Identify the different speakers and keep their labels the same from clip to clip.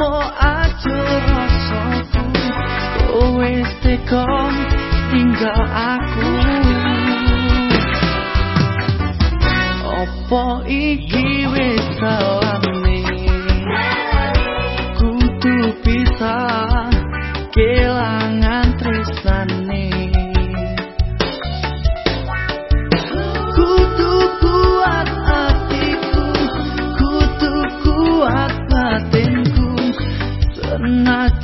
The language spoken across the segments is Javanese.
Speaker 1: mo aja rasaku wis teko tinggal aku. Opo iki wis
Speaker 2: salah?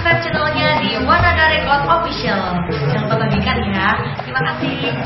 Speaker 2: subscribe channelnya di Wanada Record Official. Jangan lupa bagikan ya. Terima kasih.